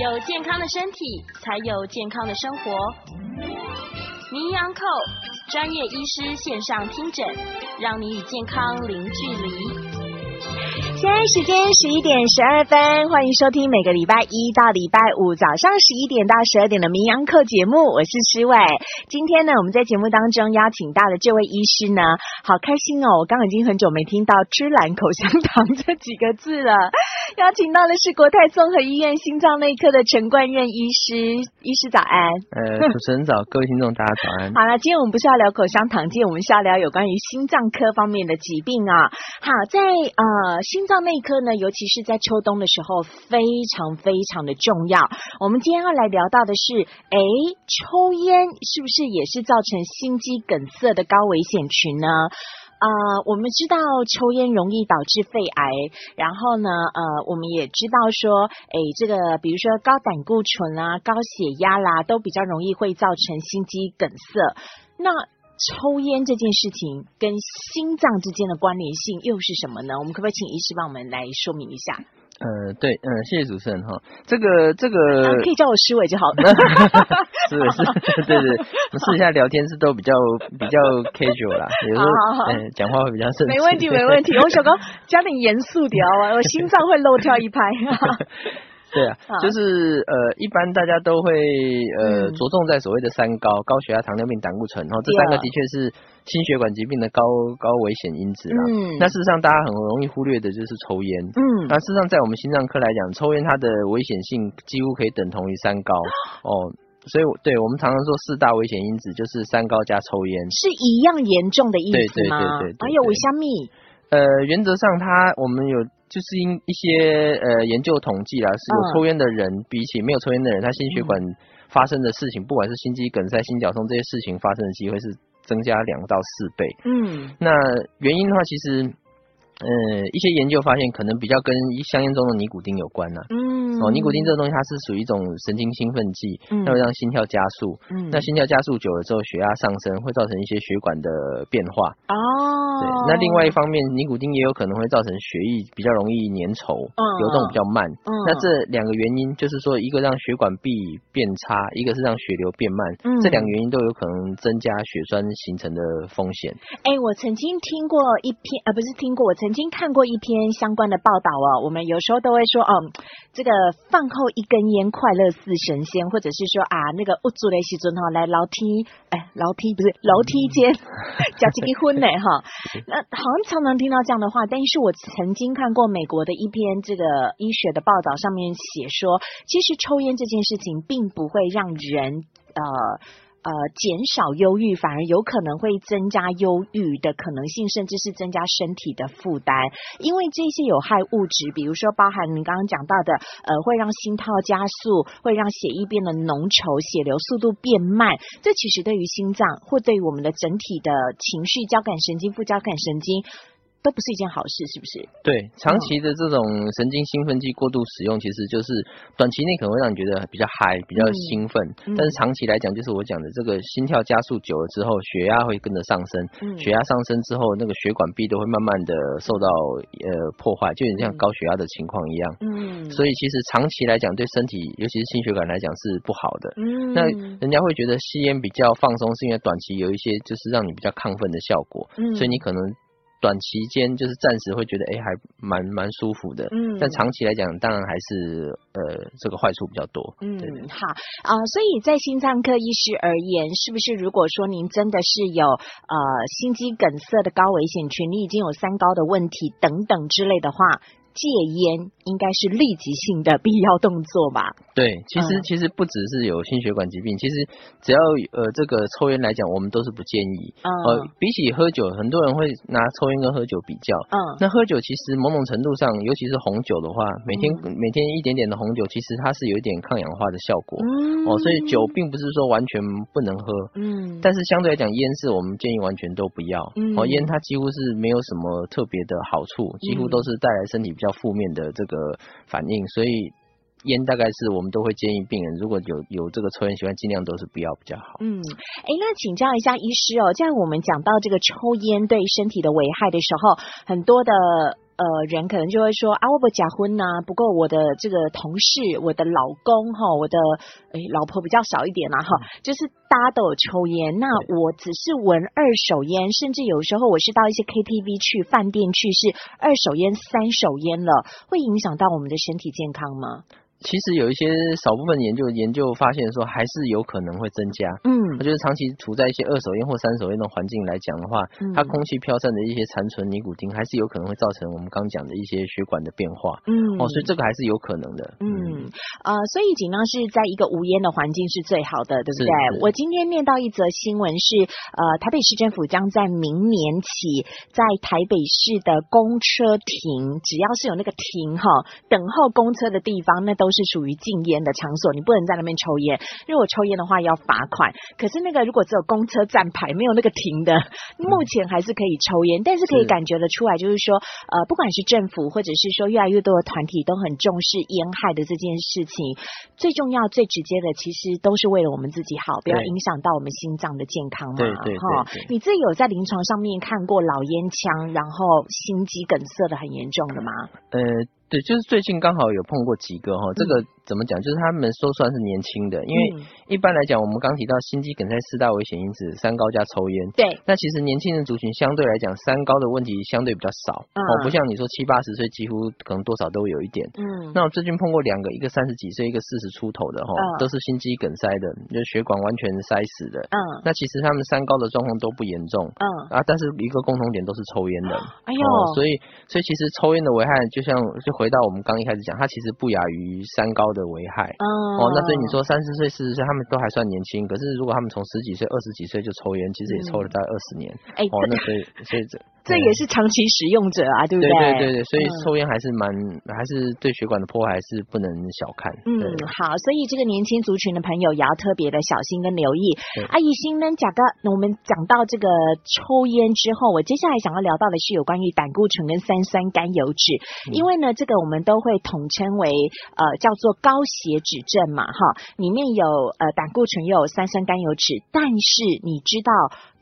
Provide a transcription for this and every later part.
有健康的身体，才有健康的生活。名扬扣专业医师线上听诊，让你与健康零距离。现在时间十一点十二分，欢迎收听每个礼拜一到礼拜五早上十一点到十二点的名扬课节目，我是诗伟。今天呢，我们在节目当中邀请到的这位医师呢，好开心哦！我刚刚已经很久没听到“芝兰口香糖”这几个字了。邀请到的是国泰综合医院心脏内科的陈冠任医师，医师早安。呃，主持人早，各位听众大家早安。好了，今天我们不是要聊口香糖，今天我们是要聊有关于心脏科方面的疾病啊。好，在呃心脏内科呢，尤其是在秋冬的时候，非常非常的重要。我们今天要来聊到的是，哎，抽烟是不是也是造成心肌梗塞的高危险群呢？啊，我们知道抽烟容易导致肺癌，然后呢，呃，我们也知道说，哎，这个比如说高胆固醇啊、高血压啦，都比较容易会造成心肌梗塞。那抽烟这件事情跟心脏之间的关联性又是什么呢？我们可不可以请医师帮我们来说明一下？呃，对，嗯，谢谢主持人哈。这个这个可以叫我师伟就好 了。是 是，对对，私下聊天是都比较比较 casual 啦，有时候嗯讲话会比较正。没问题没问题，我小高加点严肃点啊，我心脏会漏跳一拍。对啊，就是呃，一般大家都会呃着重在所谓的三高：高血压、糖尿病、胆固醇。然后这三个的确是心血管疾病的高高危险因子啦。嗯。那事实上，大家很容易忽略的就是抽烟。嗯。那事实上，在我们心脏科来讲，抽烟它的危险性几乎可以等同于三高 哦。所以，对我们常常说四大危险因子就是三高加抽烟，是一样严重的意思吗？对对对对。还有维香蜜。呃，原则上，它我们有。就是因一些呃研究统计啦，是有抽烟的人比起没有抽烟的人，他心血管发生的事情，不管是心肌梗塞、心绞痛这些事情发生的机会是增加两到四倍。嗯，那原因的话，其实。呃，一些研究发现，可能比较跟香烟中的尼古丁有关呢。嗯，哦，尼古丁这个东西它是属于一种神经兴奋剂，它会让心跳加速。嗯，那心跳加速久了之后，血压上升，会造成一些血管的变化。哦，对。那另外一方面，尼古丁也有可能会造成血液比较容易粘稠，流动比较慢。嗯，那这两个原因，就是说一个让血管壁变差，一个是让血流变慢。嗯，这两个原因都有可能增加血栓形成的风险。哎，我曾经听过一篇，呃，不是听过，我曾。曾经看过一篇相关的报道哦，我们有时候都会说哦，这个饭后一根烟快乐似神仙，或者是说啊，那个屋主的时阵哈来楼梯，哎，楼梯不是楼梯间 加几个婚呢哈，那好像常常听到这样的话，但是我曾经看过美国的一篇这个医学的报道，上面写说，其实抽烟这件事情并不会让人呃。呃，减少忧郁反而有可能会增加忧郁的可能性，甚至是增加身体的负担。因为这些有害物质，比如说包含你刚刚讲到的，呃，会让心跳加速，会让血液变得浓稠，血流速度变慢。这其实对于心脏或对于我们的整体的情绪、交感神经、副交感神经。都不是一件好事，是不是？对，长期的这种神经兴奋剂过度使用，其实就是短期内可能会让你觉得比较嗨、比较兴奋，但是长期来讲，就是我讲的这个心跳加速久了之后，血压会跟着上升，血压上升之后，那个血管壁都会慢慢的受到呃破坏，就有点像高血压的情况一样。嗯，所以其实长期来讲，对身体，尤其是心血管来讲是不好的。嗯，那人家会觉得吸烟比较放松，是因为短期有一些就是让你比较亢奋的效果，嗯所以你可能。短期间就是暂时会觉得哎还蛮蛮舒服的，嗯，但长期来讲当然还是呃这个坏处比较多，嗯，好。啊，所以在心脏科医师而言，是不是如果说您真的是有呃心肌梗塞的高危险群，你已经有三高的问题等等之类的话？戒烟应该是立即性的必要动作吧？对，其实其实不只是有心血管疾病，其实只要呃这个抽烟来讲，我们都是不建议。呃，比起喝酒，很多人会拿抽烟跟喝酒比较。嗯，那喝酒其实某种程度上，尤其是红酒的话，每天每天一点点的红酒，其实它是有一点抗氧化的效果。嗯，哦，所以酒并不是说完全不能喝。嗯，但是相对来讲，烟是我们建议完全都不要。嗯，哦，烟它几乎是没有什么特别的好处，几乎都是带来身体比较。负面的这个反应，所以烟大概是我们都会建议病人，如果有有这个抽烟习惯，尽量都是不要比较好。嗯，哎，那请教一下医师哦，在我们讲到这个抽烟对身体的危害的时候，很多的呃人可能就会说啊，我不假婚呐、不过我的这个同事、我的老公哈、我的诶老婆比较少一点啦、哈，就是大家都有抽烟，那我只是闻二手烟，甚至有时候我是到一些 KTV 去、饭店去是二手烟、三手烟了，会影响到我们的身体健康吗？其实有一些少部分研究研究发现说，还是有可能会增加。嗯我觉得长期处在一些二手烟或三手烟的环境来讲的话，嗯它空气飘散的一些残存尼古丁，还是有可能会造成我们刚讲的一些血管的变化。嗯哦，所以这个还是有可能的。嗯，呃，所以尽量是在一个无烟的环境是最好的，对不对？是是我今天念到一则新闻是，呃，台北市政府将在明年起，在台北市的公车亭，只要是有那个亭哈，等候公车的地方，那都是属于禁烟的场所，你不能在那边抽烟。如果抽烟的话要罚款。可是那个如果只有公车站牌，没有那个停的，目前还是可以抽烟，但是可以感觉得出来，就是说，呃，不管是政府或者是说越来越多的团体都很重视烟害的这件事情。最重要、最直接的，其实都是为了我们自己好，不要影响到我们心脏的健康嘛。对对对哈你自己有在临床上面看过老烟枪，然后心肌梗塞的很严重的吗？呃，对，就是最近刚好有碰过几个哈，这个怎么讲？就是他们说算是年轻的，因为嗯一般来讲，我们刚提到心肌梗塞四大危险因子，三高加抽烟。对，那其实年轻人族群相对来讲，三高的问题相对比较少、嗯哦，不像你说七八十岁，几乎可能多少都有一点。嗯，那我最近碰过两个，一个三十几岁，一个四十出头的哈、嗯都是心肌梗塞的，就血管完全塞死的。嗯那其实他们三高的状况都不严重嗯，啊，但是一个共同点都是抽烟的。哎呦，哦，所以所以其实抽烟的危害，就像就回到我们刚一开始讲，它其实不亚于三高的危害。嗯，哦，那所以你说三十岁、四十岁，他们都还算年轻，可是如果他们从十几岁、二十几岁就抽烟，其实也抽了大概二十年。哎，哦，那所以所以这这也是长期使用者啊，对不对对对对对，所以嗯抽烟还是蛮还是对血管的破坏还是不能小看。嗯，好，所以这个年轻族群的朋友也要特别的小心跟留意。阿姨心呢，讲到我们讲到这个抽烟之后，我接下来想要聊到的是有关于胆固醇跟三酸甘油脂，嗯因为呢，这个我们都会统称为呃叫做高血脂症嘛，哈，里面有呃胆固醇又有三酸甘油脂，但是你知道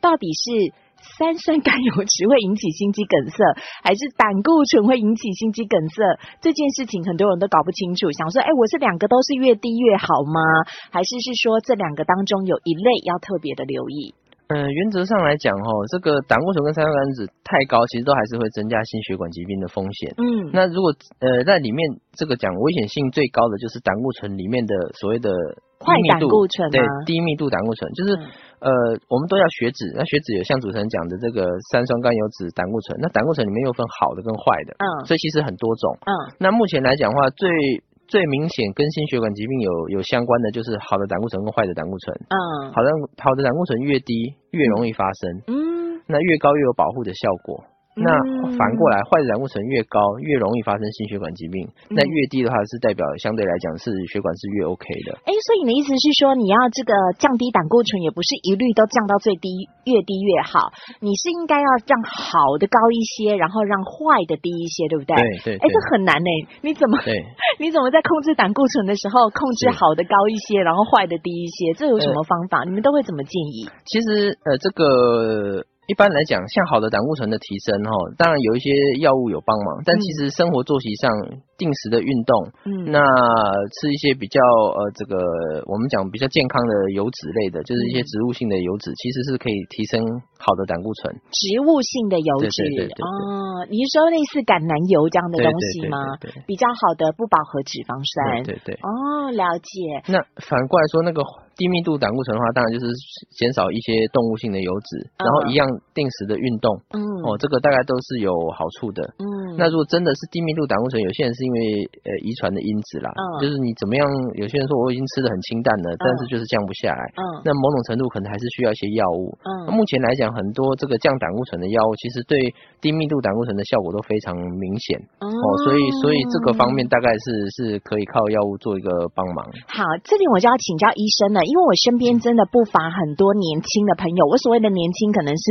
到底是？三酸甘油脂会引起心肌梗塞，还是胆固醇会引起心肌梗塞？这件事情很多人都搞不清楚，想说，哎，我这两个都是越低越好吗？还是是说这两个当中有一类要特别的留意？嗯、原则上来讲，哈，这个胆固醇跟三酸甘油脂太高，其实都还是会增加心血管疾病的风险。嗯，那如果呃在里面这个讲危险性最高的就是胆固醇里面的所谓的低坏胆密度固醇对低密度胆固醇，就是、嗯。呃我们都要血脂，那血脂有像主持人讲的这个三酸甘油脂胆固醇，那胆固醇里面又分好的跟坏的，嗯。所以其实很多种。嗯。那目前来讲的话，最最明显跟心血管疾病有有相关的就是好的胆固醇跟坏的胆固醇。嗯。好的好的胆固醇越低越容易发生，嗯，那越高越有保护的效果。那嗯反过来，坏的胆固醇越高，越容易发生心血管疾病。嗯那越低的话，是代表相对来讲是血管是越 OK 的。哎，所以你的意思是说，你要这个降低胆固醇，也不是一律都降到最低，越低越好，你是应该要让好的高一些，然后让坏的低一些，对不对？对对哎，这很难呢，你怎么对，你怎么在控制胆固醇的时候，控制好的高一些，然后坏的低一些？这有什么方法？你们都会怎么建议？其实呃，这个一般来讲，像好的胆固醇的提升哈，当然有一些药物有帮忙，但其实生活作息上定时的运动，嗯那吃一些比较呃这个我们讲比较健康的油脂类的，就是一些嗯植物性的油脂，其实是可以提升好的胆固醇。植物性的油脂哦，你是说类似橄榄油这样的东西吗？对对对对比较好的不饱和脂肪酸。对对对。哦，了解。那反过来说，那个低密度胆固醇的话，当然就是减少一些动物性的油脂，然后一样定时的运动，嗯哦，这个大概都是有好处的。嗯，那如果真的是低密度胆固醇，有些人是因为呃遗传的因子啦，嗯就是你怎么样，有些人说我已经吃的很清淡了，但是就是降不下来，嗯那某种程度可能还是需要一些药物。那嗯目前来讲，很多这个降胆固醇的药物，其实对低密度胆固醇的效果都非常明显嗯哦，所以所以这个方面大概是是可以靠药物做一个帮忙。好，这里我就要请教医生了，因为我身边真的不乏很多年轻的朋友。我所谓的年轻，可能是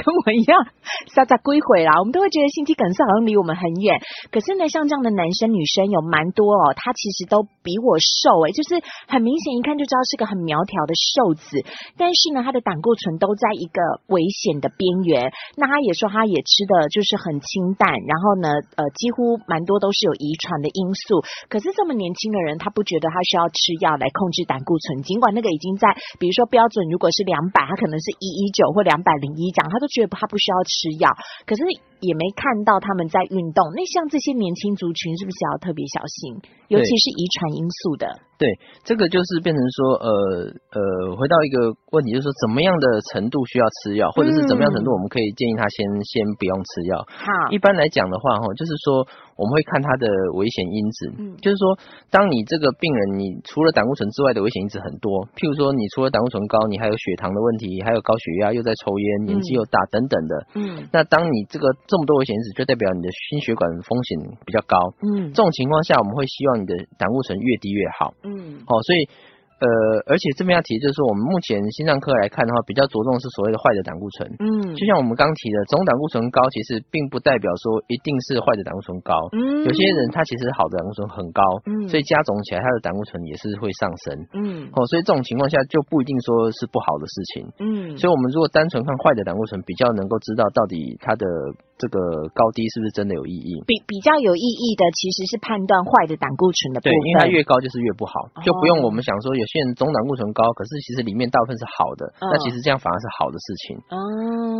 跟我一样，撒撒归回啦，我们都会觉得心肌梗塞好像离我们很远。可是呢，像这样的男生女生有蛮多哦，他其实都比我瘦诶，就是很明显一看就知道是个很苗条的瘦子。但是呢，他的胆固醇都在一个危险的边缘。那他也说他也吃的就是很清淡，然后呢，呃，几乎蛮多都是有遗传的因素。可是这么年轻的人，他不觉得他需要吃药来控制胆固醇，尽管那个已经在，比如说标准如果是两百，他可能是一一九或两百零一这样，他都觉得他不需要吃药。可是。也没看到他们在运动，那像这些年轻族群是不是要特别小心？尤其是遗传因素的。对，这个就是变成说，呃呃，回到一个问题，就是说怎么样的程度需要吃药，或者是怎么样程度我们可以建议他先先不用吃药。好，一般来讲的话，哈，就是说我们会看它的危险因子，嗯，就是说当你这个病人，你除了胆固醇之外的危险因子很多，譬如说你除了胆固醇高，你还有血糖的问题，还有高血压，又在抽烟，年纪又大等等的，嗯，那当你这个这么多危险因子，就代表你的心血管风险比较高，嗯，这种情况下，我们会希望你的胆固醇越低越好。嗯，好，所以。呃，而且这边要提就是，我们目前心脏科来看的话，比较着重是所谓的坏的胆固醇。嗯，就像我们刚提的，总胆固醇高，其实并不代表说一定是坏的胆固醇高。嗯，有些人他其实好的胆固醇很高，嗯，所以加总起来他的胆固醇也是会上升。嗯，哦，所以这种情况下就不一定说是不好的事情。嗯，所以我们如果单纯看坏的胆固醇，比较能够知道到底它的这个高低是不是真的有意义。比比较有意义的其实是判断坏的胆固醇的部分，因为它越高就是越不好，就不用我们想说有。些人总胆固醇高，可是其实里面大部分是好的，那其实这样反而是好的事情。哦，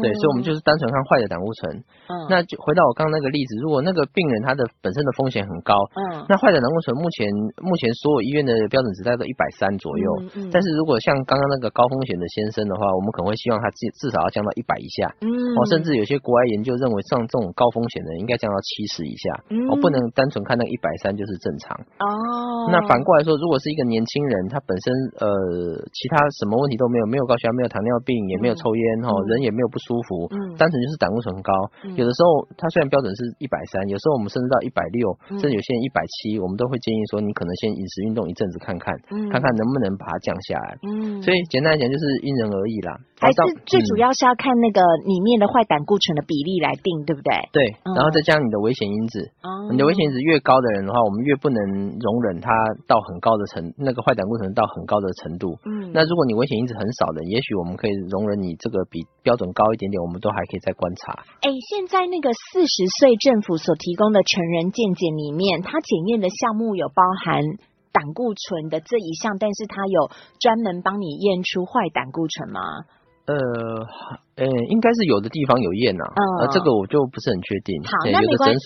对，所以我们就是单纯看坏的胆固醇。嗯，那就回到我刚刚那个例子，如果那个病人他的本身的风险很高，嗯，那坏的胆固醇目前目前所有医院的标准值在都一百三左右。嗯，但是如果像刚刚那个高风险的先生的话，我们可能会希望他至至少要降到一百以下。嗯，哦，甚至有些国外研究认为，像这种高风险的应该降到七十以下。嗯，哦，不能单纯看那个一百三就是正常。哦，那反过来说，如果是一个年轻人，他本身呃。呃，其他什么问题都没有，没有高血压，没有糖尿病，也没有抽烟哈，人也没有不舒服，嗯，单纯就是胆固醇高。有的时候他虽然标准是一百三，有时候我们甚至到一百六，甚至有些人一百七，我们都会建议说，你可能先饮食运动一阵子看看，看看能不能把它降下来。嗯，所以简单来讲就是因人而异啦。还是最主要是要看那个里面的坏胆固醇的比例来定，对不对？对，然后再加上你的危险因子。哦，你的危险因子越高的人的话，我们越不能容忍他到很高的程，那个坏胆固醇到很高的程度。嗯，那如果你危险因子很少的，也许我们可以容忍你这个比标准高一点点，我们都还可以再观察。哎，现在那个四十岁政府所提供的成人健检里面，它检验的项目有包含胆固醇的这一项，但是它有专门帮你验出坏胆固醇吗？呃。呃，应该是有的地方有验呐，呃，这个我就不是很确定。好，那没关系，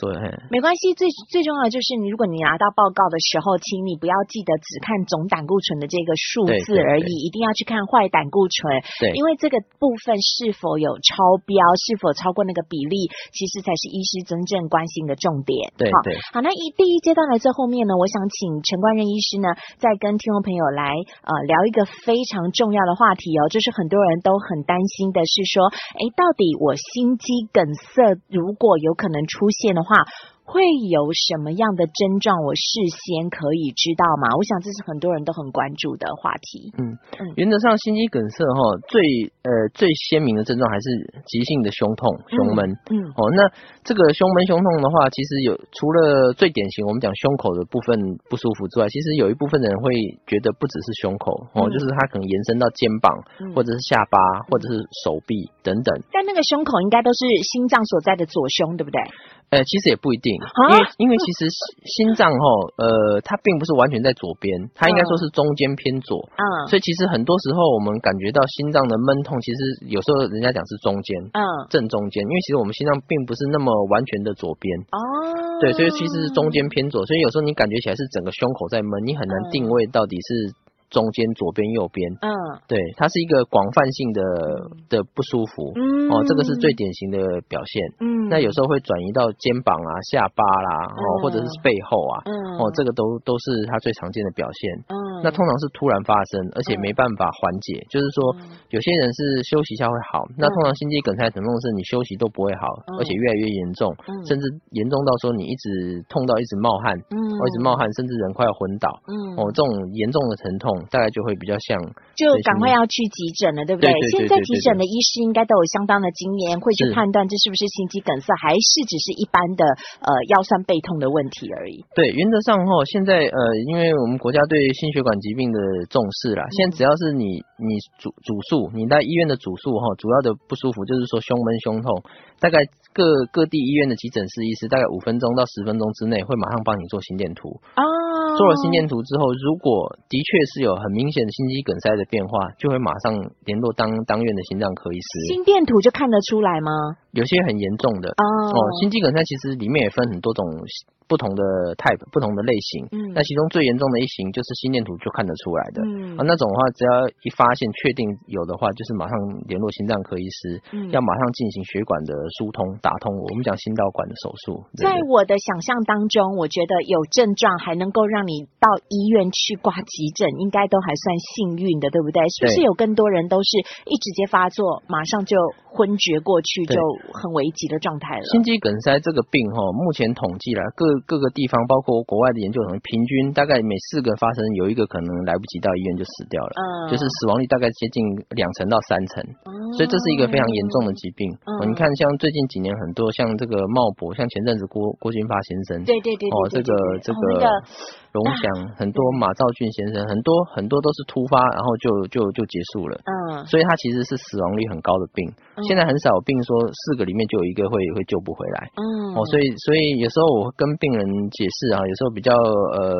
没关系。最最重要的就是，你如果你拿到报告的时候，请你不要记得只看总胆固醇的这个数字而已，一定要去看坏胆固醇。对，因为这个部分是否有超标，是否超过那个比例，其实才是医师真正关心的重点。对，好，好，那一第一阶段来最后面呢，我想请陈冠任医师呢，再跟听众朋友来呃聊一个非常重要的话题哦，就是很多人都很担心的是说。哎，到底我心肌梗塞如果有可能出现的话？会有什么样的症状？我事先可以知道吗？我想这是很多人都很关注的话题。嗯嗯，原则上心肌梗塞哈，最呃最鲜明的症状还是急性的胸痛、胸闷。嗯哦，那这个胸闷、胸痛的话，其实有除了最典型我们讲胸口的部分不舒服之外，其实有一部分的人会觉得不只是胸口哦，就是它可能延伸到肩膀，或者是下巴，或者是手臂等等。但那个胸口应该都是心脏所在的左胸，对不对？呃，其实也不一定，因为因为其实心脏哈，呃，它并不是完全在左边，它应该说是中间偏左，嗯，所以其实很多时候我们感觉到心脏的闷痛，其实有时候人家讲是中间，嗯，正中间，因为其实我们心脏并不是那么完全的左边，哦，对，所以其实是中间偏左，所以有时候你感觉起来是整个胸口在闷，你很难定位到底是。中间左边右边，嗯，对，它是一个广泛性的的不舒服，嗯，哦，这个是最典型的表现，嗯，那有时候会转移到肩膀啊、下巴啦，哦，或者是背后啊，嗯，哦，这个都都是它最常见的表现，嗯，那通常是突然发生，而且没办法缓解，就是说有些人是休息一下会好，那通常心肌梗塞疼痛是你休息都不会好，而且越来越严重，甚至严重到说你一直痛到一直冒汗，嗯，一直冒汗，甚至人快要昏倒，嗯，哦，这种严重的疼痛。大概就会比较像。就赶快要去急诊了，对不对？现在急诊的医师应该都有相当的经验，会去判断这是不是心肌梗塞，还是只是一般的呃腰酸背痛的问题而已。对，原则上哈，现在呃，因为我们国家对心血管疾病的重视啦，现在只要是你你主主诉，你在医院的主诉哈，主要的不舒服就是说胸闷胸痛，大概各各地医院的急诊室医师大概五分钟到十分钟之内会马上帮你做心电图哦。做了心电图之后，如果的确是有很明显的心肌梗塞的变化，就会马上联络当当院的心脏科医师。心电图就看得出来吗？有些很严重的。哦，心肌梗塞其实里面也分很多种。不同的 type，不同的类型，嗯，那其中最严重的一型就是心电图就看得出来的，嗯，啊，那种的话，只要一发现确定有的话，就是马上联络心脏科医师，嗯，要马上进行血管的疏通打通，我们讲心导管的手术。在我的想象当中，我觉得有症状还能够让你到医院去挂急诊，应该都还算幸运的，对不对？是不是有更多人都是一直接发作，马上就昏厥过去，就很危急的状态了？心肌梗塞这个病哈，目前统计了各。各个地方，包括国外的研究，平均大概每四个发生有一个可能来不及到医院就死掉了，嗯，就是死亡率大概接近两成到三成，所以这是一个非常严重的疾病。嗯，你看像最近几年很多像这个茂博，像前阵子郭郭金发先生，对对对，哦这个这个。龙翔 很多马兆俊先生很多很多都是突发，然后就就就结束了。嗯，所以他其实是死亡率很高的病。现在很少有病说四个里面就有一个会会救不回来。嗯，哦，所以所以有时候我跟病人解释啊，有时候比较呃。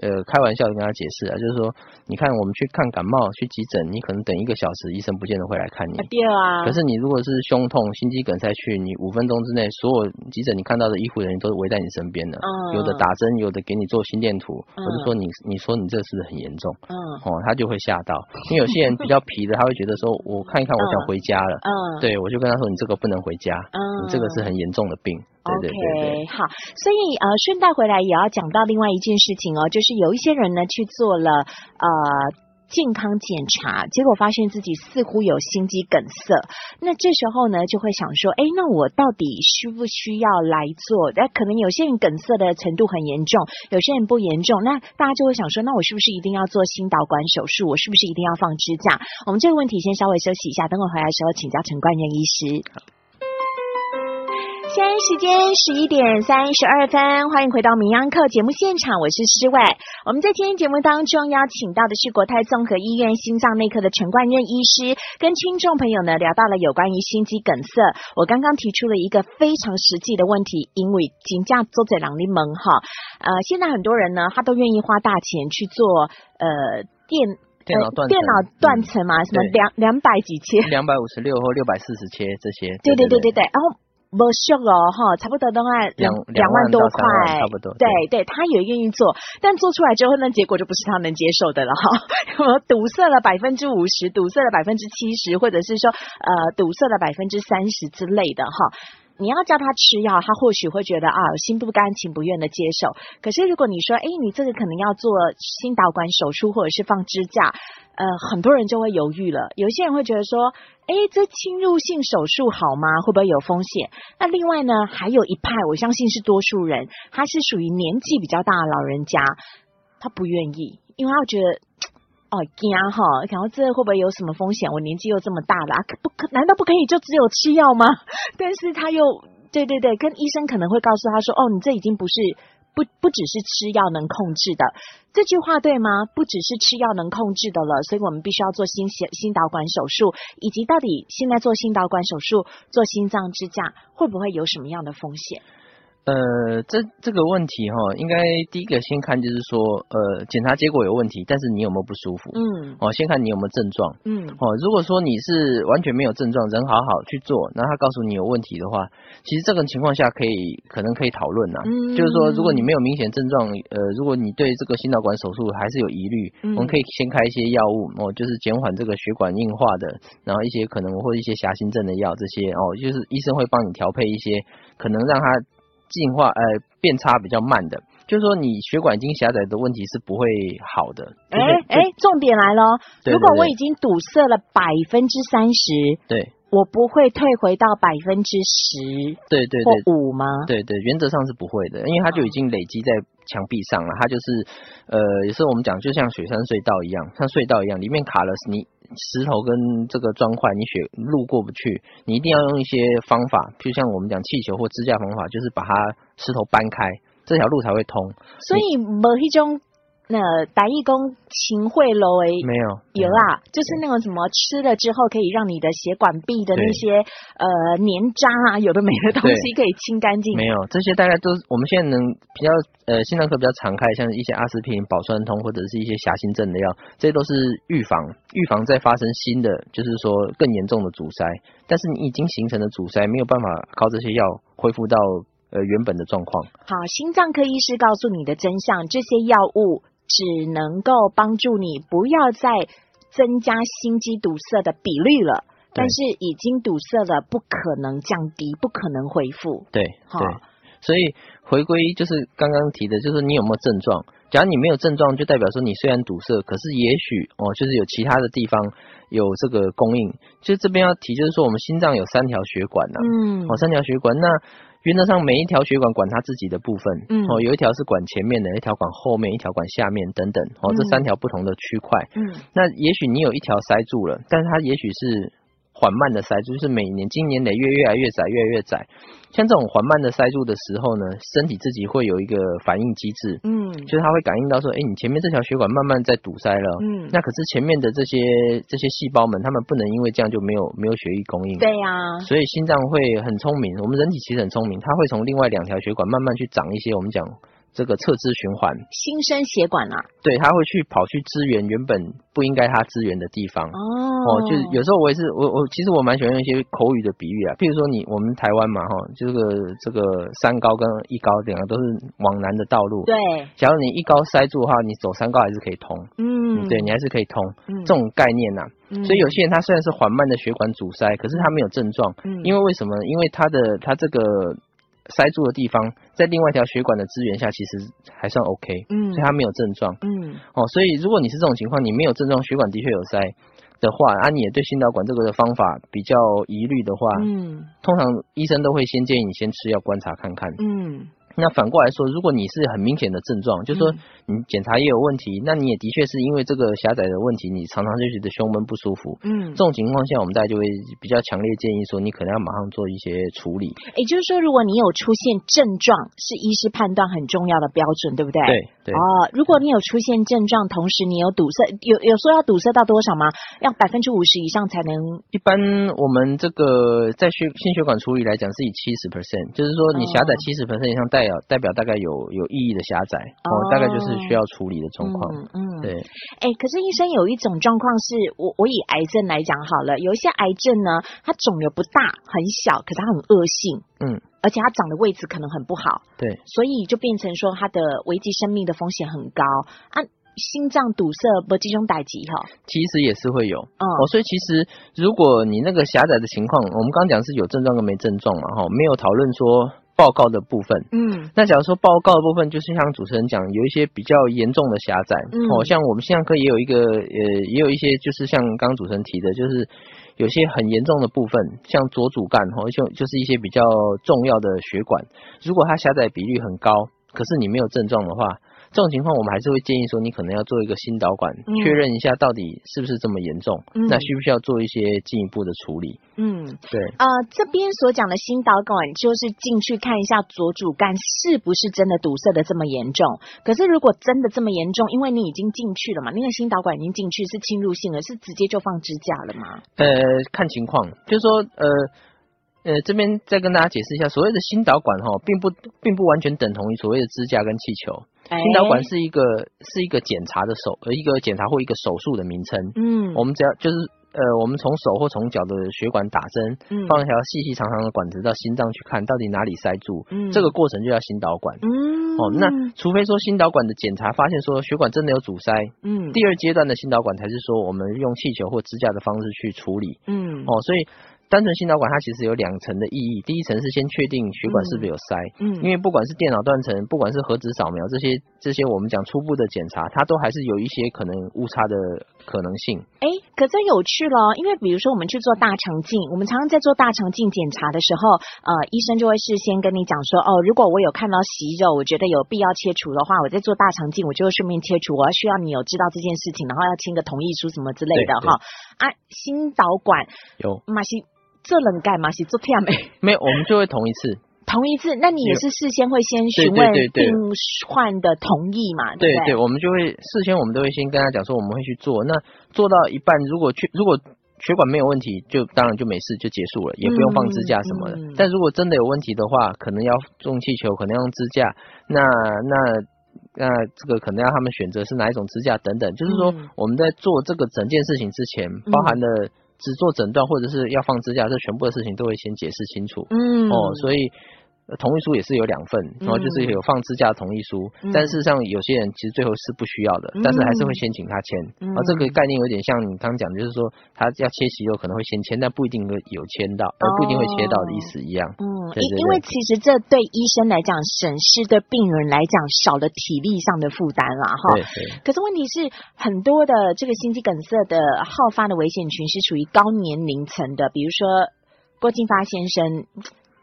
呃，开玩笑的跟他解释啊，就是说，你看我们去看感冒去急诊，你可能等一个小时，医生不见得会来看你。对啊。可是你如果是胸痛、心肌梗塞去，你五分钟之内，所有急诊你看到的医护人员都是围在你身边的。嗯。有的打针，有的给你做心电图。嗯。我就说你，你说你这是不是很严重？嗯。哦，他就会吓到，因为有些人比较皮的，他会觉得说，我看一看，我想回家了。嗯。对，我就跟他说，你这个不能回家。嗯。你这个是很严重的病。OK，好，所以呃，顺带回来也要讲到另外一件事情哦，就是有一些人呢去做了呃健康检查，结果发现自己似乎有心肌梗塞，那这时候呢就会想说，哎，那我到底需不需要来做？那可能有些人梗塞的程度很严重，有些人不严重，那大家就会想说，那我是不是一定要做心导管手术？我是不是一定要放支架？我们这个问题先稍微休息一下，等我回来的时候请教陈冠仁医师。现在时间十一点三十二分，欢迎回到《名央课》节目现场，我是诗伟。我们在今天节目当中邀请到的是国泰综合医院心脏内科的陈冠任医师，跟听众朋友呢聊到了有关于心肌梗塞。我刚刚提出了一个非常实际的问题，因为金价做在两里门哈，呃，现在很多人呢，他都愿意花大钱去做呃电电脑断电脑断层嘛，什么两两百几千，两百五十六或六百四十切这些，对对对对对，然后。不秀哦，哈，差不多都快两两万多块，差不多。对对，他也愿意做，但做出来之后呢，结果就不是他能接受的了哈。堵塞了百分之五十，堵塞了百分之七十，或者是说呃堵塞了百分之三十之类的哈。你要叫他吃药，他或许会觉得啊心不甘情不愿的接受。可是如果你说，哎，你这个可能要做心导管手术或者是放支架。呃，很多人就会犹豫了。有些人会觉得说，哎，这侵入性手术好吗？会不会有风险？那另外呢，还有一派，我相信是多数人，他是属于年纪比较大的老人家，他不愿意，因为他觉得，哦，惊哈，然后这会不会有什么风险？我年纪又这么大了，可不可难道不可以就只有吃药吗？但是他又，对对对，跟医生可能会告诉他说，哦，你这已经不是。不不只是吃药能控制的，这句话对吗？不只是吃药能控制的了，所以我们必须要做心血心导管手术，以及到底现在做心导管手术做心脏支架会不会有什么样的风险？呃，这这个问题哈，应该第一个先看就是说，呃，检查结果有问题，但是你有没有不舒服？嗯，哦，先看你有没有症状。嗯，哦，如果说你是完全没有症状，人好好去做，然后他告诉你有问题的话，其实这个情况下可以可能可以讨论呐。嗯，就是说，如果你没有明显症状，呃，如果你对这个心导管手术还是有疑虑，我们可以先开一些药物，哦，就是减缓这个血管硬化的，然后一些可能或一些狭心症的药，这些哦，就是医生会帮你调配一些可能让他。进化呃变差比较慢的，就是说你血管已经狭窄的问题是不会好的。哎哎，重点来了，如果我已经堵塞了百分之三十，对，我不会退回到百分之十对对对或五吗？对对，原则上是不会的，因为它就已经累积在墙壁上了。它就是呃，也是我们讲就像雪山隧道一样，像隧道一样，里面卡了你石头跟这个砖块，你雪路过不去，你一定要用一些方法，就像我们讲气球或支架方法，就是把它石头搬开，这条路才会通。所以没一种那白义工秦惠楼诶。没有有啊，就是那种什么吃了之后可以让你的血管壁的那些呃黏渣啊，有的没的东西可以清干净。没有这些，大概都是我们现在能比较呃心脏科比较常开，像一些阿司匹林、保酸通或者是一些狭心症的药，这些都是预防，预防再发生新的，就是说更严重的阻塞。但是你已经形成的阻塞，没有办法靠这些药恢复到呃原本的状况。好，心脏科医师告诉你的真相，这些药物只能够帮助你不要再增加心肌堵塞的比率了。但是已经堵塞了，不可能降低，不可能恢复。对好对，所以回归就是刚刚提的，就是你有没有症状。假如你没有症状，就代表说你虽然堵塞，可是也许哦，就是有其他的地方有这个供应。就这边要提，就是说我们心脏有三条血管呐、嗯哦，三条血管，那原则上每一条血管管它自己的部分，嗯。哦，有一条是管前面的，一条管后面，一条管下面等等，哦，这嗯。三条不同的区块。嗯。那也许你有一条塞住了，但是它也许是缓慢的塞住，就是每年今年累月越来越窄，越来越窄。像这种缓慢的塞住的时候呢，身体自己会有一个反应机制，嗯就是它会感应到说，哎，你前面这条血管慢慢在堵塞了。嗯，那可是前面的这些这些细胞们，它们不能因为这样就没有没有血液供应。对呀、所以心脏会很聪明，我们人体其实很聪明，它会从另外两条血管慢慢去长一些我们讲这个侧支循环，新生血管啊，对，它会去跑去支援原本不应该它支援的地方。哦。哦，就是有时候我也是我我其实我蛮喜欢用一些口语的比喻啊，譬如说你我们台湾嘛哈，这个这个三高跟一高两个都是往南的道路，对，假如你一高塞住的话，你走三高还是可以通，嗯，对你还是可以通，嗯。这种概念呐、嗯。所以有些人他虽然是缓慢的血管阻塞，可是他没有症状，嗯。因为为什么？因为他的他这个塞住的地方，在另外一条血管的支援下，其实还算 OK，嗯所以它没有症状。嗯哦，所以如果你是这种情况，你没有症状，血管的确有塞的话，啊，你也对心导管这个的方法比较疑虑的话，嗯通常医生都会先建议你先吃药观察看看。嗯那反过来说，如果你是很明显的症状，就是说你检查也有问题，那你也的确是因为这个狭窄的问题，你常常就觉得胸闷不舒服。嗯这，种情况下，我们大家就会比较强烈建议说，你可能要马上做一些处理。也就是说，如果你有出现症状，是医师判断很重要的标准，对不对？。对对，哦，如果你有出现症状，同时你有堵塞，有有说要堵塞到多少吗？要百分之五十以上才能。一般我们这个在血心血管处理来讲是以七十 percent，就是说你狭窄哦七十 percent 以上，代表代表大概有有意义的狭窄哦，大概就是需要处理的状况。嗯嗯，对，哎，可是医生有一种状况是，我我以癌症来讲好了，有一些癌症呢，它肿瘤不大很小，可是它很恶性，嗯，而且它长的位置可能很不好，对，所以就变成说它的危及生命的风险很高啊。心脏堵塞不集中打击哈，其实也是会有。嗯哦，所以其实如果你那个狭窄的情况，我们刚刚讲是有症状跟没症状嘛，哈，没有讨论说报告的部分。嗯那假如说报告的部分，就是像主持人讲，有一些比较严重的狭窄，嗯哦，像我们心脏科也有一个，呃，也有一些就是像刚刚主持人提的，就是有些很严重的部分，像左主干，哦，就就是一些比较重要的血管，如果它狭窄比率很高，可是你没有症状的话，这种情况我们还是会建议说，你可能要做一个心导管嗯确认一下到底是不是这么严重，嗯那需不需要做一些进一步的处理？嗯，对。呃，这边所讲的心导管就是进去看一下左主干是不是真的堵塞的这么严重。可是如果真的这么严重，因为你已经进去了嘛，那个心导管已经进去是侵入性了，是直接就放支架了吗？呃，看情况，就是说，呃，呃，这边再跟大家解释一下，所谓的心导管哈，并不并不完全等同于所谓的支架跟气球。哎。心导管是一个是一个检查的手，呃，一个检查或一个手术的名称。嗯，我们只要就是呃，我们从手或从脚的血管打针，嗯。放一条细细长长的管子到心脏去看到底哪里塞住，嗯。这个过程就叫心导管。嗯。哦，那除非说心导管的检查发现说血管真的有阻塞，嗯。第二阶段的心导管才是说我们用气球或支架的方式去处理。嗯。哦，所以单纯心导管它其实有两层的意义，第一层是先确定血管是不是有塞，嗯因为不管是电脑断层，不管是核子扫描这些这些我们讲初步的检查，它都还是有一些可能误差的可能性。哎，可真有趣了，因为比如说我们去做大肠镜，我们常常在做大肠镜检查的时候，呃，医生就会事先跟你讲说，哦，如果我有看到息肉，我觉得有必要切除的话，我在做大肠镜，我就会顺便切除，我要需要你有知道这件事情，然后要签个同意书什么之类的哈。啊，心导管有马西这冷盖嘛是做天没。没有？我们就会同一次。同一次，那你也是事先会先对询问病患的同意嘛？不对对对，我们就会事先我们都会先跟他讲说我们会去做，那做到一半如果去如果血管没有问题，就当然就没事就结束了，也不用放支架什么的。嗯嗯但如果真的有问题的话，可能要种气球，可能要用支架，那那。那这个可能要他们选择是哪一种支架等等，就是说嗯我们在做这个整件事情之前，嗯包含了只做诊断或者是要放支架，这全部的事情都会先解释清楚。嗯哦，所以呃同意书也是有两份，然后就是有放支架同意书，嗯但事实上有些人其实最后是不需要的，但是还是会先请他签。嗯啊，这个概念有点像你刚刚讲的，就是说他要切息肉可能会先签，但不一定会有签到，而，不一定会切到的意思一样。嗯，因因为其实这对医生来讲省事，对病人来讲少了体力上的负担了，哈。对对。可是问题是，很多的这个心肌梗塞的好发的危险群是属于高年龄层的，比如说郭金发先生。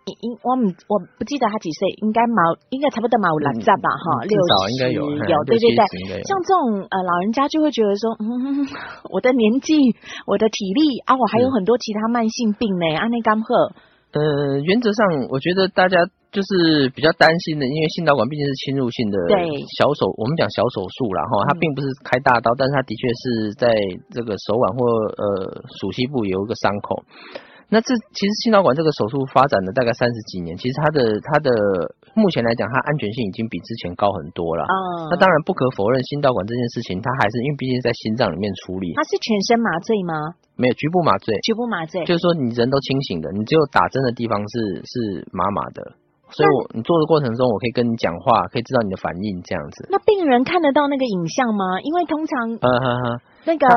应应我唔我不记得他几岁，应该毛应该差不多毛六十吧哈，嗯六十应该有有对对对像这种呃老人家就会觉得说，嗯，我的年纪，我的体力啊，我还有很多其他慢性病呢，阿内甘赫，呃，原则上我觉得大家就是比较担心的，因为心导管毕竟是侵入性的对小手，我们讲小手术然后，它嗯。并不是开大刀，但是它的确是在这个手腕或呃属膝部有一个伤口。那这其实心导管这个手术发展了大概三十几年，其实它的它的目前来讲，它安全性已经比之前高很多了。嗯，那当然不可否认，心导管这件事情，它还是因为毕竟在心脏里面处理，它是全身麻醉吗？没有局部麻醉，局部麻醉，就是说你人都清醒的，你只有打针的地方是是麻麻的，所以我你做的过程中，我可以跟你讲话，可以知道你的反应这样子。那病人看得到那个影像吗？因为通常呃呵呵，那个。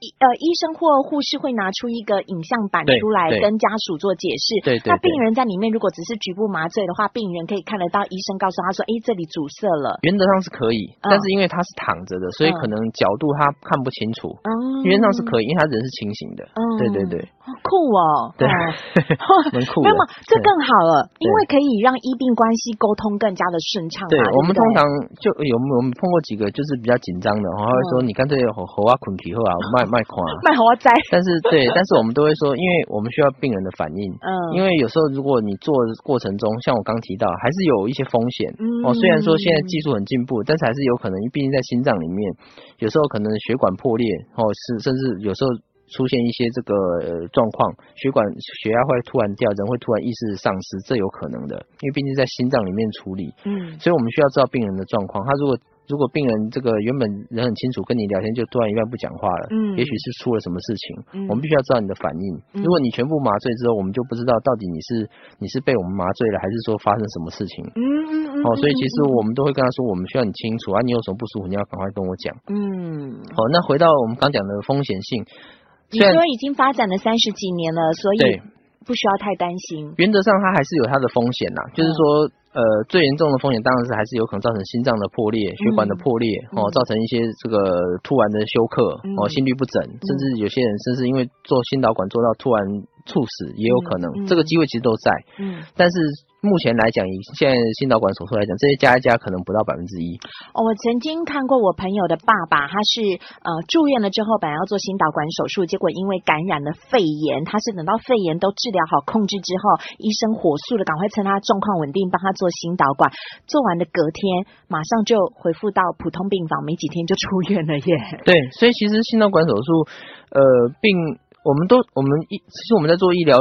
医呃，医生或护士会拿出一个影像板出来跟家属做解释。对对那病人在里面如果只是局部麻醉的话，病人可以看得到医生告诉他说：“哎，这里阻塞了。原则上是可以，嗯但是因为他是躺着的，所以嗯可能角度他看不清楚。”嗯，原则上是可以，因为他人是清醒的。嗯对对对，酷哦。对哦蛮酷的 那么这更好了，因为可以让医病关系沟通更加的顺畅。对我们通常就有我们碰过几个就是比较紧张的，然后会说嗯你干脆吼吼啊捆皮后啊卖卖款啊。卖好栽。但是对，但是我们都会说，因为我们需要病人的反应，嗯，因为有时候如果你做的过程中，像我刚提到，还是有一些风险。嗯哦，虽然说现在技术很进步，但是还是有可能，毕竟在心脏里面，有时候可能血管破裂，哦，是甚至有时候出现一些这个呃状况，血管血压会突然掉，人会突然意识丧失，这有可能的，因为毕竟在心脏里面处理，嗯所以我们需要知道病人的状况。他如果如果病人这个原本人很清楚，跟你聊天就突然一半不讲话了，嗯也许是出了什么事情，嗯我们必须要知道你的反应。嗯如果你全部麻醉之后，我们就不知道到底你是你是被我们麻醉了，还是说发生什么事情。嗯嗯嗯。哦，所以其实嗯我们都会跟他说，我们需要你清楚啊，你有什么不舒服，你要赶快跟我讲。嗯，哦，那回到我们刚讲的风险性，你说已经发展了三十几年了，所以对不需要太担心。原则上它还是有它的风险呐，就是说。呃，最严重的风险当然是还是有可能造成心脏的破裂、血管的破裂，嗯哦，造成一些这个突然的休克，嗯哦，心律不整，甚至有些人甚至因为做心导管做到突然猝死也有可能，这个机会其实都在。嗯，但是目前来讲，以现在心导管手术来讲，这些加一加可能不到百分之一。哦，我曾经看过我朋友的爸爸，他是呃住院了之后，本来要做心导管手术，结果因为感染了肺炎，他是等到肺炎都治疗好、控制之后，医生火速的赶快趁他状况稳定，帮他做心导管。做完的隔天，马上就恢复到普通病房，没几天就出院了耶。对，所以其实心导管手术，呃，并我们都我们医，其实我们在做医疗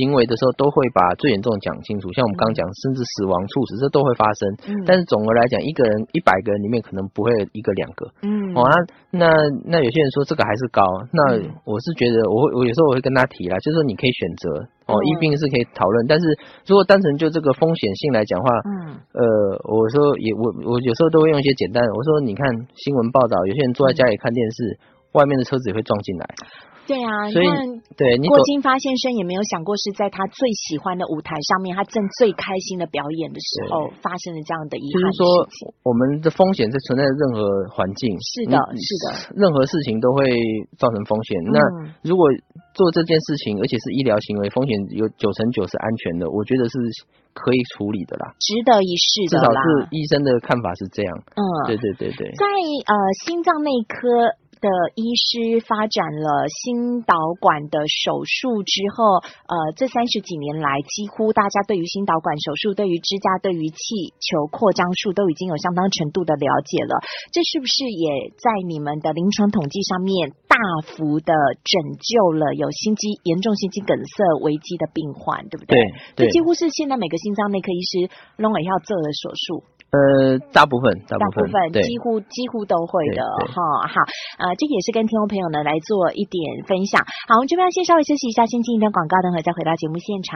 行为的时候，都会把最严重的讲清楚。像我们刚刚讲，甚至死亡、猝死，这都会发生。嗯但是总的来讲，一个人一百个人里面可能不会一个两个。嗯哦，那那那有些人说这个还是高，那嗯我是觉得我会我有时候我会跟他提啦，就是说你可以选择哦，嗯医病是可以讨论，但是如果单纯就这个风险性来讲的话，嗯呃，我说也我我有时候都会用一些简单的，我说你看新闻报道，有些人坐在家里看电视，外面的车子也会撞进来。对啊，所以对你郭金发先生也没有想过是在他最喜欢的舞台上面，他正最开心的表演的时候发生了这样的遗憾的就是说事情。，我们的风险是存在任何环境，是的是的，任何事情都会造成风险。那嗯如果做这件事情，而且是医疗行为，风险有九成九是安全的，我觉得是可以处理的啦。值得一试的至少。是医生的看法是这样。嗯，对对对对。在呃心脏内科的医师发展了心导管的手术之后，呃，这三十几年来，几乎大家对于心导管手术、对于支架、对于气球扩张术都已经有相当程度的了解了。这是不是也在你们的临床统计上面大幅的拯救了有心肌严重心肌梗塞危机的病患，对不对？对对这几乎是现在每个心脏内科医师拢也要做的手术。呃，大部分大大部部分对几乎几乎都会的哈。好，呃，这个也是跟听众朋友呢来做一点分享。好，我们这边要先稍微休息一下，先进一段广告，等会儿再回到节目现场。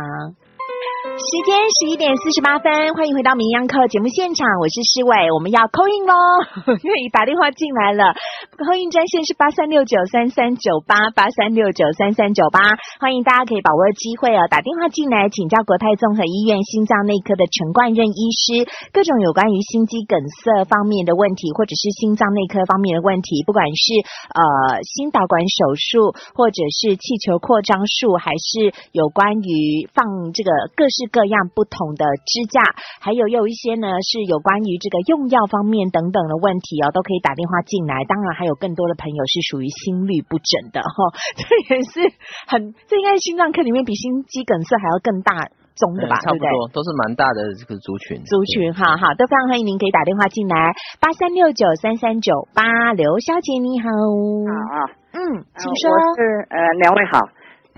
时间十一点四十八分，欢迎回到名央课节目现场，我是施伟，我们要扣印喽，因为打电话进来了，扣印专线是八三六九三三九八八三六九三三九八，欢迎大家可以把握机会哦，打电话进来请教国泰综合医院心脏内科的陈冠任医师，各种有关于心肌梗塞方面的问题，或者是心脏内科方面的问题，不管是呃心导管手术，或者是气球扩张术，还是有关于放这个各式各样不同的支架，还有有一些呢是有关于这个用药方面等等的问题哦，都可以打电话进来。当然还有更多的朋友是属于心律不整的哈、哦，这也是很这应该是心脏科里面比心肌梗塞还要更大宗的吧，呃差不对不对？多都是蛮大的这个族群。族群哈好，都非常欢迎您可以打电话进来，八三六九三三九八，刘小姐你好，啊啊，嗯，呃请说，我是呃两位好，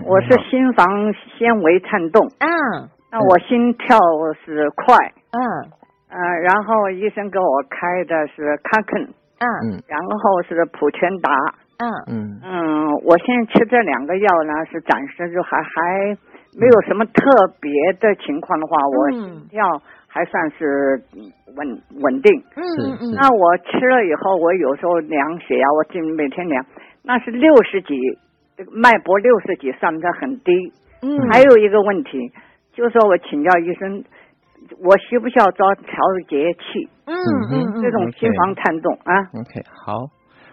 我是心房纤维颤动，嗯那我心跳是快，嗯。呃，然后医生给我开的是卡肯，嗯。嗯然后是普全达，嗯。嗯。嗯，我现在吃这两个药呢是暂时就还还没有什么特别的情况的话，我嗯心跳还算是嗯稳稳定。嗯嗯嗯。那我吃了以后，我有时候量血压，我尽每天量，那是六十几，这个脉搏六十几，上的很低。嗯，还有一个问题，就说我请教医生，我需不需要装调节器？嗯嗯嗯嗯这种心房颤动啊，，OK，好。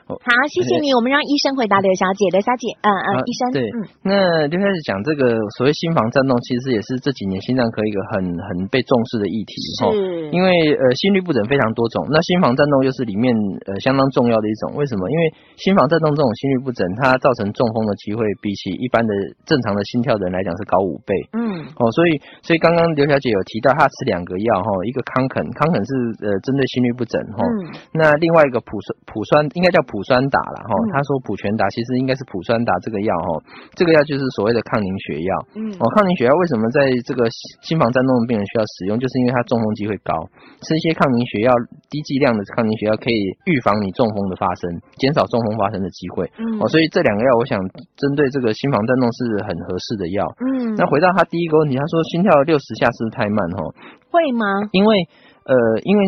好，谢谢你，我们让医生回答刘小姐，刘小姐，嗯嗯啊，医生，对嗯那就开始讲这个所谓心房颤动，其实也是这几年心脏科一个很很被重视的议题哈。是，因为呃心律不整非常多种，那心房颤动又是里面呃相当重要的一种。为什么？因为心房颤动这种心律不整，它造成中风的机会比起一般的正常的心跳的人来讲是高五倍。嗯哦，所以所以刚刚刘小姐有提到，她吃两个药哈，一个康肯，康肯是呃针对心律不整哈，嗯那另外一个普酸普酸应该叫普酸打了哈嗯，他说普全达其实应该是普酸达这个药哈，这个药就是所谓的抗凝血药。嗯哦，抗凝血药为什么在这个心心房颤动的病人需要使用？就是因为它中风机会高，吃一些抗凝血药，低剂量的抗凝血药可以预防你中风的发生，减少中风发生的机会。嗯哦，所以这两个药，我想针对这个心房颤动是很合适的药。嗯，那回到他第一个问题，他说心跳六十下是不是太慢？哈，会吗？因为呃，因为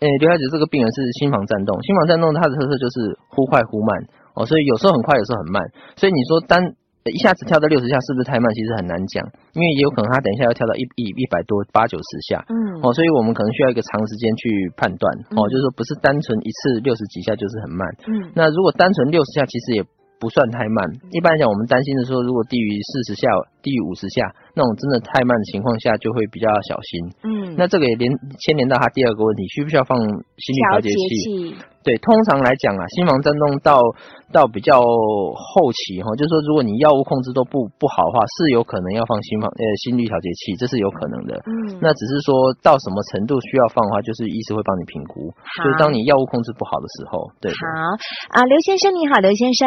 呃，刘小姐这个病人是心房颤动，心房颤动它的特色就是忽快忽慢哦，所以有时候很快，有时候很慢。所以你说单呃一下子跳到六十下是不是太慢？其实很难讲，因为也有可能他等一下要跳到一一一百多八九十下。嗯哦，所以我们可能需要一个长时间去判断哦，嗯就是说不是单纯一次六十几下就是很慢。嗯那如果单纯六十下，其实也不算太慢。一般来讲，我们担心的说，如果低于四十下、低于五十下，那种真的太慢的情况下，就会比较小心。嗯，那这个也连牵连到他第二个问题，需不需要放心率调节器？对，通常来讲啊，心房颤动到到比较后期哈，就是说如果你药物控制都不不好的话，是有可能要放心房呃心率调节器，这是有可能的。嗯，那只是说到什么程度需要放的话，就是医师会帮你评估。就是当你药物控制不好的时候，对。好啊，刘先生你好，刘先生，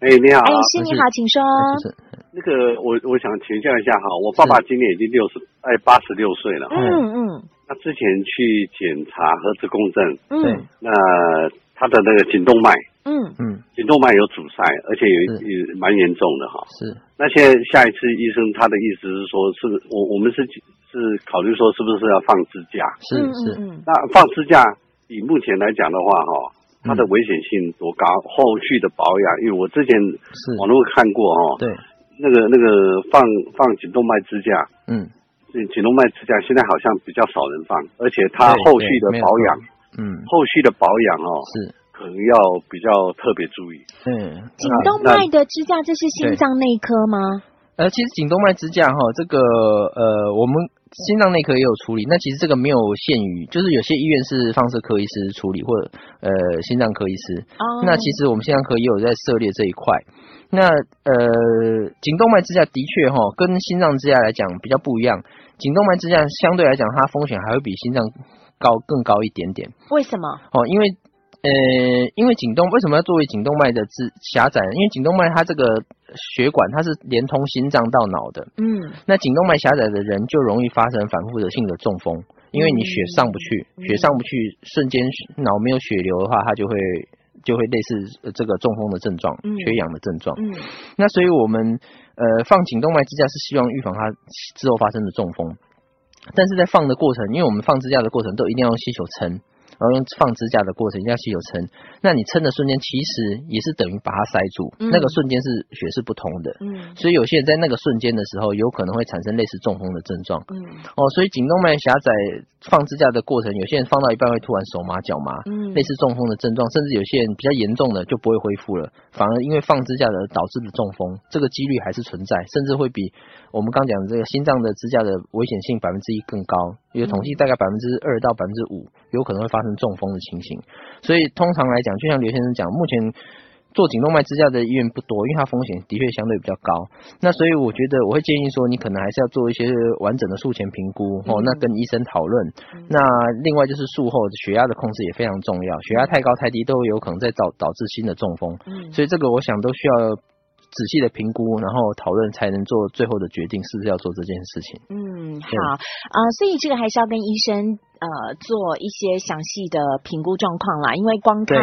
哎，你好，哎，是你好，请说，就是那个我我想请教一下哈，我爸爸今年已经六十哎八十六岁了，嗯嗯。他之前去检查核磁共振，对。嗯那他的那个颈动脉，嗯。嗯。颈动脉有阻塞，而且有是。也蛮严重的哈。是。那现在下一次医生他的意思是说，是我我们是是考虑说是不是要放支架？是是，嗯那放支架以目前来讲的话哈，它的危险性多高？后续的保养，因为我之前是。网络看过哦，对，那个那个放放颈动脉支架，嗯颈颈动脉支架现在好像比较少人放，而且它对后续的保养，嗯后续的保养哦，是可能要比较特别注意。嗯。颈动脉的支架，这是心脏内科吗？呃，其实颈动脉支架哈，这个呃，我们心脏内科也有处理。那其实这个没有限于，就是有些医院是放射科医师处理，或者呃心脏科医师。哦，那其实我们心脏科也有在涉猎这一块。那呃，颈动脉支架的确哈，跟心脏支架来讲比较不一样。颈动脉支架相对来讲，它风险还会比心脏高更高一点点为什么？哦，因为呃，因为颈动为什么要作为颈动脉的支狭窄？因为颈动脉它这个血管它是连通心脏到脑的，嗯那颈动脉狭窄的人就容易发生反复的性的中风，因为你血上不去，嗯血上不去，瞬间脑没有血流的话，它就会就会类似呃这个中风的症状嗯，缺氧的症状。嗯那所以我们呃放颈动脉支架是希望预防它之后发生的中风，但是在放的过程，因为我们放支架的过程都一定要用吸球撑。然后用放支架的过程一定要吸有撑，那你撑的瞬间其实也是等于把它塞住，嗯。那个瞬间是血是不通的，嗯。所以有些人在那个瞬间的时候，有可能会产生类似中风的症状。嗯。哦，所以颈动脉狭窄放支架的过程，有些人放到一半会突然手麻脚麻，嗯。类似中风的症状，甚至有些人比较严重的就不会恢复了，反而因为放支架的导致的中风，这个几率还是存在，甚至会比我们刚讲的这个心脏的支架的危险性百分之一更高，有统计大概百分之二到百分之五有可能会发生中风的情形。所以通常来讲，就像刘先生讲，目前。做颈动脉支架的医院不多，因为它风险的确相对比较高。那所以我觉得我会建议说，你可能还是要做一些完整的术前评估哦，嗯那跟医生讨论。那另外就是术后血压的控制也非常重要，血压太高太低都有可能在导导致新的中风。嗯所以这个我想都需要仔细的评估，然后讨论才能做最后的决定，是不是要做这件事情。嗯，好。啊、所以这个还是要跟医生呃做一些详细的评估状况啦，因为光看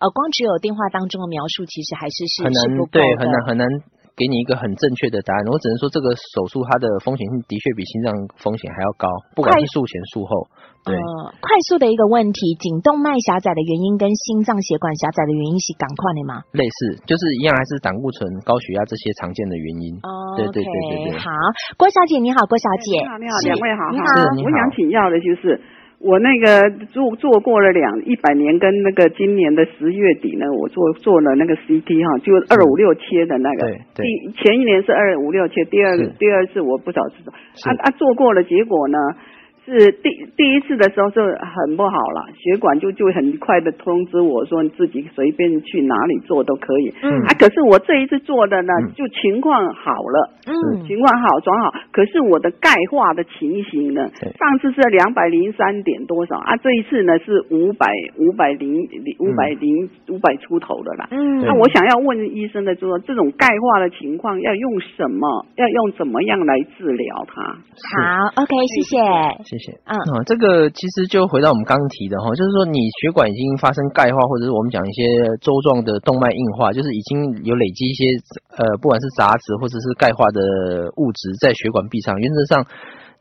呃光只有电话当中的描述，其实还是是很是不对，的，很难很难给你一个很正确的答案。我只能说这个手术它的风险性的确比心脏风险还要高，不管是术前术后。对，呃，快速的一个问题，颈动脉狭窄的原因跟心脏血管狭窄的原因是赶快的吗？类似就是一样，还是胆固醇、高血压这些常见的原因。哦对对对对对好，郭小姐你好，郭小姐，你好，你好，是两位好，你好我想请教的就是，我那个做做过了两一百年，跟那个今年的十月底呢，我做做了那个 CT 哈，就二五六切的那个。对对第前一年是二五六切，第二是第二次我不少知道。是啊啊，做过了，结果呢？是第第一次的时候就很不好了，血管就就很快的通知我说你自己随便去哪里做都可以。嗯啊，可是我这一次做的呢，嗯就情况好了。嗯情况好转好，可是我的钙化的情形呢对，上次是两百零三点多少啊，这一次呢是五百五百零五百零五百出头的啦。嗯那我想要问医生的，就说这种钙化的情况要用什么，要用怎么样来治疗它？好，OK，谢谢，谢谢。嗯啊，这个其实就回到我们刚刚提的哈，就是说你血管已经发生钙化，或者是我们讲一些周状的动脉硬化，就是已经有累积一些呃，不管是杂质或者是钙化的物质在血管壁上，原则上。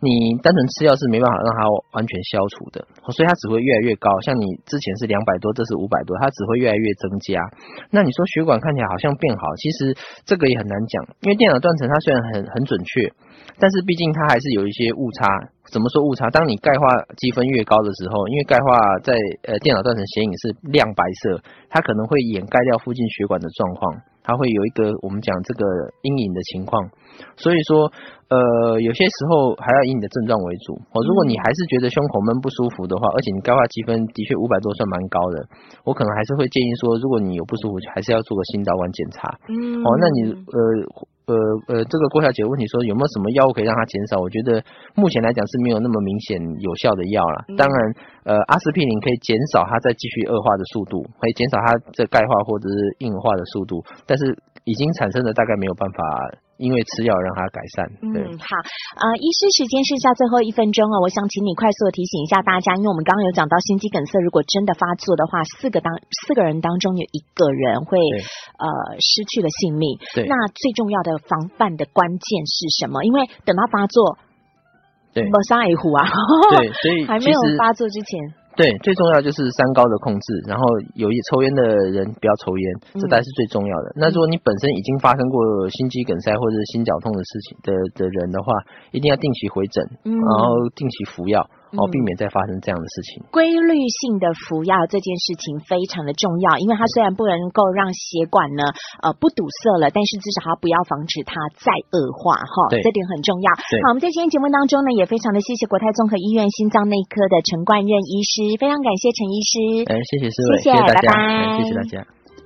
你单纯吃药是没办法让它完全消除的，所以它只会越来越高。像你之前是两百多，这是五百多，它只会越来越增加。那你说血管看起来好像变好，其实这个也很难讲，因为电脑断层它虽然很很准确，但是毕竟它还是有一些误差。怎么说误差？当你钙化积分越高的时候，因为钙化在呃电脑断层显影是亮白色，它可能会掩盖掉附近血管的状况，它会有一个我们讲这个阴影的情况。所以说，呃，有些时候还要以你的症状为主。哦，如果你还是觉得胸口闷不舒服的话，而且你钙化积分的确五百多算蛮高的，我可能还是会建议说，如果你有不舒服，还是要做个心导管检查。嗯哦，那你呃呃呃，这个郭小姐问题说有没有什么药物可以让它减少？我觉得目前来讲是没有那么明显有效的药了。当然，呃，阿司匹林可以减少它再继续恶化的速度，可以减少它这钙化或者是硬化的速度，但是已经产生的大概没有办法。因为吃药让它改善，嗯，好，呃，医师时间剩下最后一分钟了，我想请你快速的提醒一下大家，因为我们刚刚有讲到心肌梗塞，如果真的发作的话，四个当四个人当中有一个人会呃失去了性命。对那最重要的防范的关键是什么？因为等到发作，对没啥一壶啊，对，所以 还没有发作之前，对，最重要就是三高的控制，然后有一抽烟的人不要抽烟，这才是最重要的。那如果你本身已经发生过心肌梗塞或者是心绞痛的事情的的人的话，一定要定期回诊，嗯。然后定期服药，哦嗯，避免再发生这样的事情。规律性的服药这件事情非常的重要，因为它虽然不能够让血管呢呃不堵塞了，但是至少它不要防止它再恶化哈，对这点很重要。对好，我们在今天节目当中呢，也非常的谢谢国泰综合医院心脏内科的陈冠任医师，非常感谢陈医师。哎，谢谢四位，谢谢大家，拜拜哎谢谢大家。